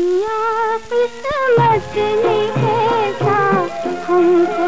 दिया समझ नहीं है हम